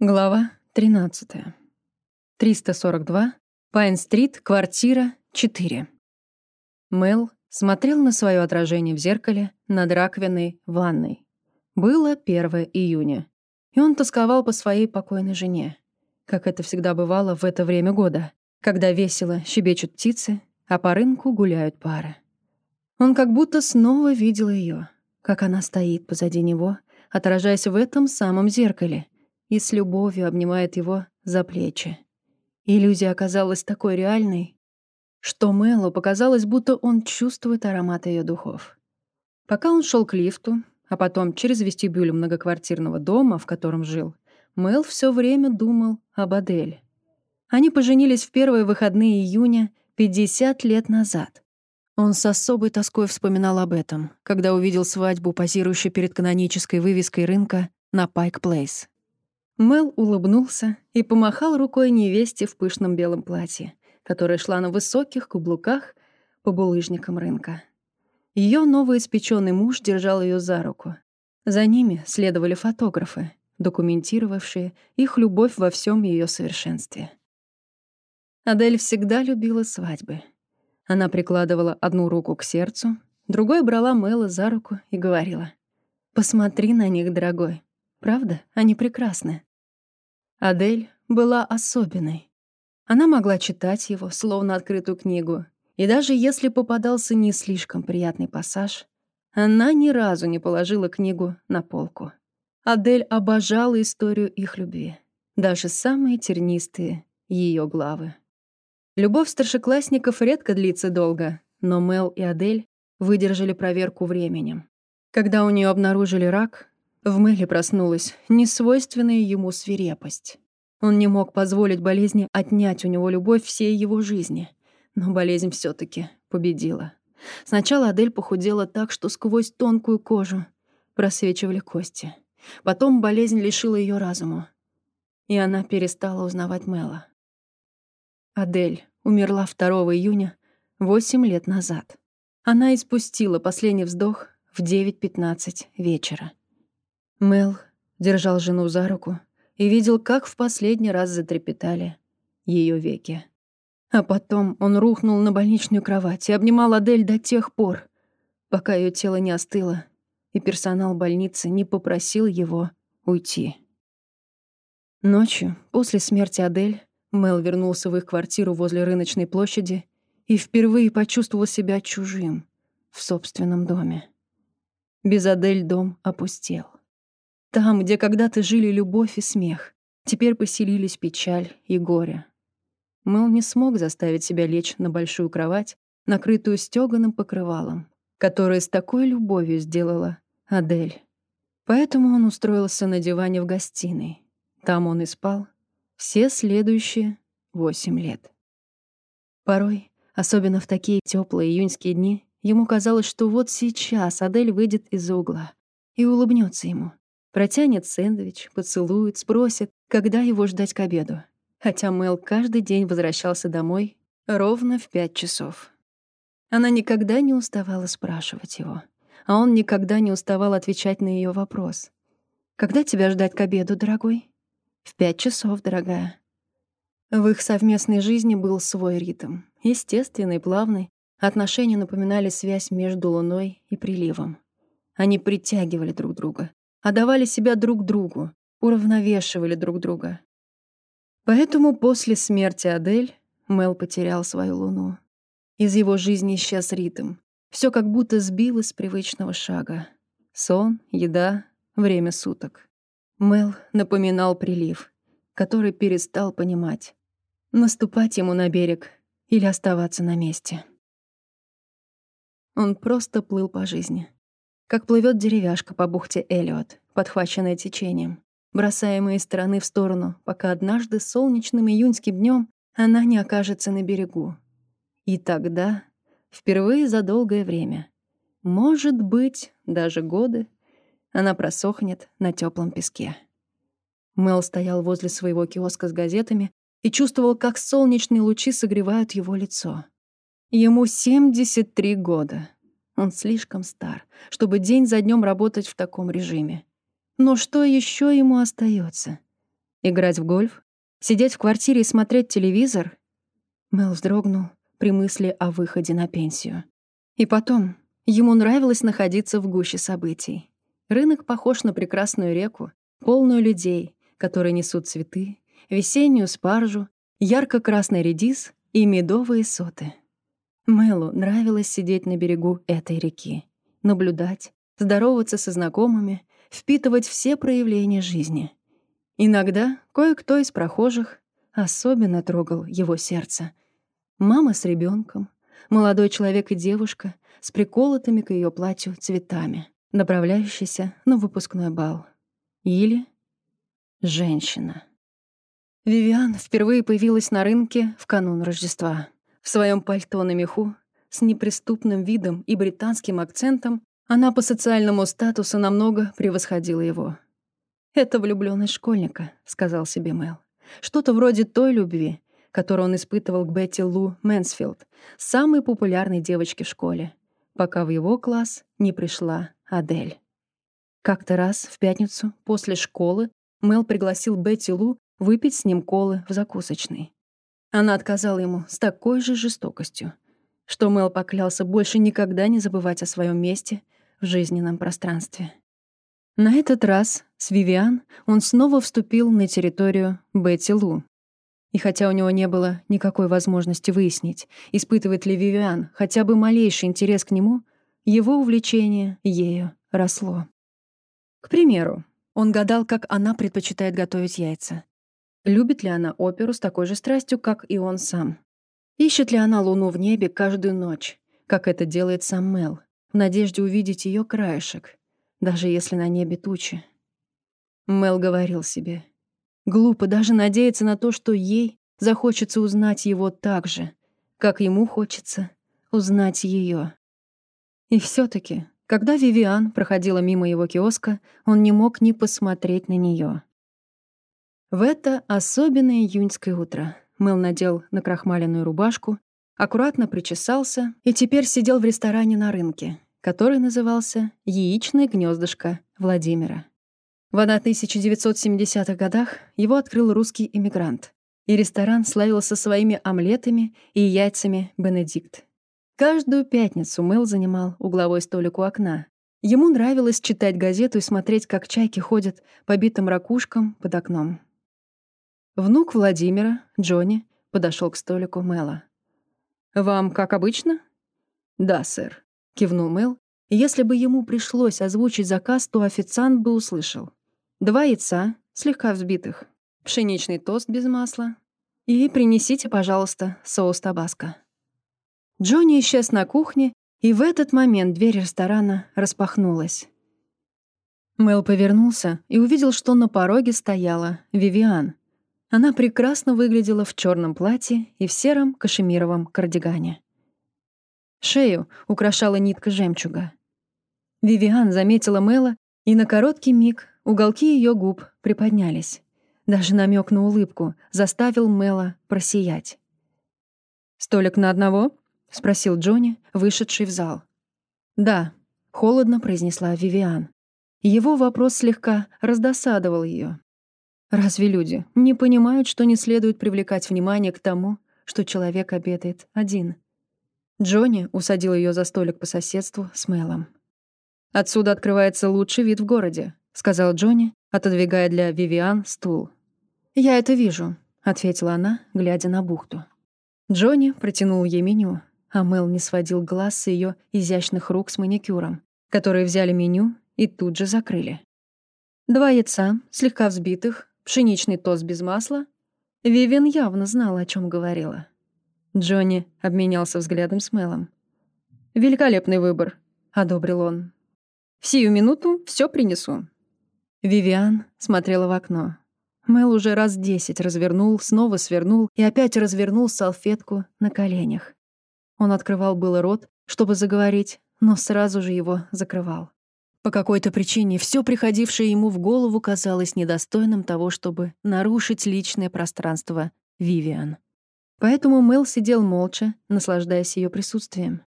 Глава 13. 342. Пайн-стрит, квартира 4. Мел смотрел на свое отражение в зеркале над раковиной ванной. Было 1 июня, и он тосковал по своей покойной жене, как это всегда бывало в это время года, когда весело щебечут птицы, а по рынку гуляют пары. Он как будто снова видел ее, как она стоит позади него, отражаясь в этом самом зеркале — и с любовью обнимает его за плечи. Иллюзия оказалась такой реальной, что Мэлу показалось, будто он чувствует аромат ее духов. Пока он шел к лифту, а потом через вестибюль многоквартирного дома, в котором жил, Мэл все время думал об Адель. Они поженились в первые выходные июня 50 лет назад. Он с особой тоской вспоминал об этом, когда увидел свадьбу, позирующую перед канонической вывеской рынка на Пайк Плейс. Мел улыбнулся и помахал рукой невесте в пышном белом платье, которая шла на высоких каблуках по булыжникам рынка. Ее новоиспеченный муж держал ее за руку. За ними следовали фотографы, документировавшие их любовь во всем ее совершенстве. Адель всегда любила свадьбы. Она прикладывала одну руку к сердцу, другой брала Мэла за руку и говорила, «Посмотри на них, дорогой. Правда, они прекрасны». Адель была особенной. Она могла читать его, словно открытую книгу, и даже если попадался не слишком приятный пассаж, она ни разу не положила книгу на полку. Адель обожала историю их любви, даже самые тернистые ее главы. Любовь старшеклассников редко длится долго, но Мел и Адель выдержали проверку временем. Когда у нее обнаружили рак, в Мэле проснулась несвойственная ему свирепость. Он не мог позволить болезни отнять у него любовь всей его жизни. Но болезнь все таки победила. Сначала Адель похудела так, что сквозь тонкую кожу просвечивали кости. Потом болезнь лишила ее разума. И она перестала узнавать Мэла. Адель умерла 2 июня, 8 лет назад. Она испустила последний вздох в 9.15 вечера. Мел держал жену за руку и видел, как в последний раз затрепетали ее веки. А потом он рухнул на больничную кровать и обнимал Адель до тех пор, пока ее тело не остыло, и персонал больницы не попросил его уйти. Ночью, после смерти Адель, Мел вернулся в их квартиру возле рыночной площади и впервые почувствовал себя чужим в собственном доме. Без Адель дом опустел. Там, где когда-то жили любовь и смех, теперь поселились печаль и горе. Мэл не смог заставить себя лечь на большую кровать, накрытую стёганым покрывалом, которое с такой любовью сделала Адель. Поэтому он устроился на диване в гостиной. Там он и спал все следующие восемь лет. Порой, особенно в такие теплые июньские дни, ему казалось, что вот сейчас Адель выйдет из угла и улыбнется ему, Протянет сэндвич, поцелует, спросит, когда его ждать к обеду. Хотя Мэл каждый день возвращался домой ровно в пять часов. Она никогда не уставала спрашивать его, а он никогда не уставал отвечать на ее вопрос. «Когда тебя ждать к обеду, дорогой?» «В пять часов, дорогая». В их совместной жизни был свой ритм, естественный, плавный. Отношения напоминали связь между луной и приливом. Они притягивали друг друга, отдавали себя друг другу, уравновешивали друг друга. Поэтому после смерти Адель Мел потерял свою луну. Из его жизни исчез ритм. Все как будто сбилось с привычного шага. Сон, еда, время суток. Мел напоминал прилив, который перестал понимать, наступать ему на берег или оставаться на месте. Он просто плыл по жизни как плывет деревяшка по бухте Элиот, подхваченная течением, бросаемая из стороны в сторону, пока однажды солнечным июньским днем она не окажется на берегу. И тогда, впервые за долгое время, может быть, даже годы, она просохнет на теплом песке. Мел стоял возле своего киоска с газетами и чувствовал, как солнечные лучи согревают его лицо. Ему 73 года. Он слишком стар, чтобы день за днем работать в таком режиме. Но что еще ему остается? Играть в гольф? Сидеть в квартире и смотреть телевизор? Мел вздрогнул при мысли о выходе на пенсию. И потом, ему нравилось находиться в гуще событий. Рынок похож на прекрасную реку, полную людей, которые несут цветы, весеннюю спаржу, ярко-красный редис и медовые соты. Мелу нравилось сидеть на берегу этой реки, наблюдать, здороваться со знакомыми, впитывать все проявления жизни. Иногда кое-кто из прохожих особенно трогал его сердце. Мама с ребенком, молодой человек и девушка с приколотыми к ее платью цветами, направляющийся на выпускной бал. Или женщина. Вивиан впервые появилась на рынке в канун Рождества. В своем пальто на меху, с неприступным видом и британским акцентом, она по социальному статусу намного превосходила его. «Это влюблённость школьника», — сказал себе Мэл. «Что-то вроде той любви, которую он испытывал к Бетти Лу Мэнсфилд, самой популярной девочке в школе, пока в его класс не пришла Адель. Как-то раз, в пятницу, после школы, Мэл пригласил Бетти Лу выпить с ним колы в закусочной. Она отказала ему с такой же жестокостью, что Мэл поклялся больше никогда не забывать о своем месте в жизненном пространстве. На этот раз с Вивиан он снова вступил на территорию Бетти Лу. И хотя у него не было никакой возможности выяснить, испытывает ли Вивиан хотя бы малейший интерес к нему, его увлечение ею росло. К примеру, он гадал, как она предпочитает готовить яйца. Любит ли она оперу с такой же страстью, как и он сам? Ищет ли она луну в небе каждую ночь, как это делает сам Мел, в надежде увидеть ее краешек, даже если на небе тучи? Мел говорил себе, глупо даже надеяться на то, что ей захочется узнать его так же, как ему хочется узнать ее. И все таки когда Вивиан проходила мимо его киоска, он не мог не посмотреть на нее. В это особенное июньское утро Мэл надел накрахмаленную рубашку, аккуратно причесался и теперь сидел в ресторане на рынке, который назывался «Яичное гнездышко Владимира». В 1970-х годах его открыл русский иммигрант, и ресторан славился своими омлетами и яйцами «Бенедикт». Каждую пятницу Мэл занимал угловой столик у окна. Ему нравилось читать газету и смотреть, как чайки ходят по битым ракушкам под окном. Внук Владимира, Джонни, подошел к столику Мэла. «Вам как обычно?» «Да, сэр», — кивнул Мэл. Если бы ему пришлось озвучить заказ, то официант бы услышал. Два яйца, слегка взбитых, пшеничный тост без масла и принесите, пожалуйста, соус табаско. Джонни исчез на кухне, и в этот момент дверь ресторана распахнулась. Мэл повернулся и увидел, что на пороге стояла Вивиан, она прекрасно выглядела в черном платье и в сером кашемировом кардигане. Шею украшала нитка жемчуга. Вивиан заметила Мэла, и на короткий миг уголки ее губ приподнялись. Даже намек на улыбку заставил Мэла просиять. «Столик на одного?» — спросил Джонни, вышедший в зал. «Да», — холодно произнесла Вивиан. Его вопрос слегка раздосадовал ее. Разве люди не понимают, что не следует привлекать внимание к тому, что человек обедает один? Джонни усадил ее за столик по соседству с Мелом. «Отсюда открывается лучший вид в городе», — сказал Джонни, отодвигая для Вивиан стул. «Я это вижу», — ответила она, глядя на бухту. Джонни протянул ей меню, а Мел не сводил глаз с ее изящных рук с маникюром, которые взяли меню и тут же закрыли. Два яйца, слегка взбитых, пшеничный тост без масла. Вивен явно знала, о чем говорила. Джонни обменялся взглядом с Мелом. «Великолепный выбор», — одобрил он. «В сию минуту все принесу». Вивиан смотрела в окно. Мел уже раз десять развернул, снова свернул и опять развернул салфетку на коленях. Он открывал было рот, чтобы заговорить, но сразу же его закрывал. По какой-то причине все приходившее ему в голову казалось недостойным того, чтобы нарушить личное пространство Вивиан. Поэтому Мэл сидел молча, наслаждаясь ее присутствием.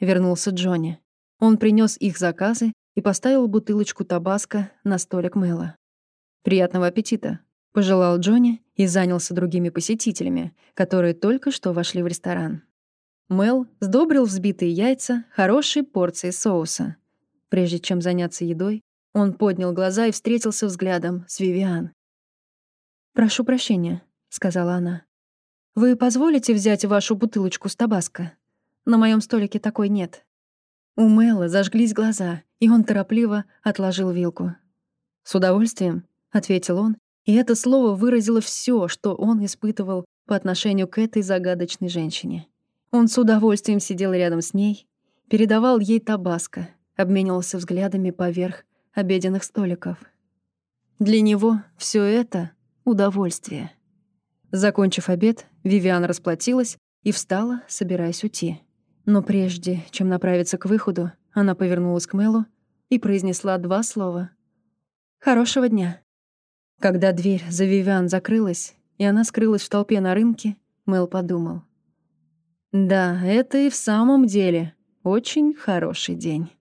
Вернулся Джонни. Он принес их заказы и поставил бутылочку табаско на столик Мэла. «Приятного аппетита», — пожелал Джонни и занялся другими посетителями, которые только что вошли в ресторан. Мел сдобрил взбитые яйца хорошей порцией соуса. Прежде чем заняться едой, он поднял глаза и встретился взглядом с Вивиан. «Прошу прощения», — сказала она. «Вы позволите взять вашу бутылочку с табаско? На моем столике такой нет». У Мэла зажглись глаза, и он торопливо отложил вилку. «С удовольствием», — ответил он, и это слово выразило все, что он испытывал по отношению к этой загадочной женщине. Он с удовольствием сидел рядом с ней, передавал ей табаско, обменивался взглядами поверх обеденных столиков. Для него все это — удовольствие. Закончив обед, Вивиан расплатилась и встала, собираясь уйти. Но прежде, чем направиться к выходу, она повернулась к Мэлу и произнесла два слова. «Хорошего дня». Когда дверь за Вивиан закрылась, и она скрылась в толпе на рынке, Мэл подумал. «Да, это и в самом деле очень хороший день».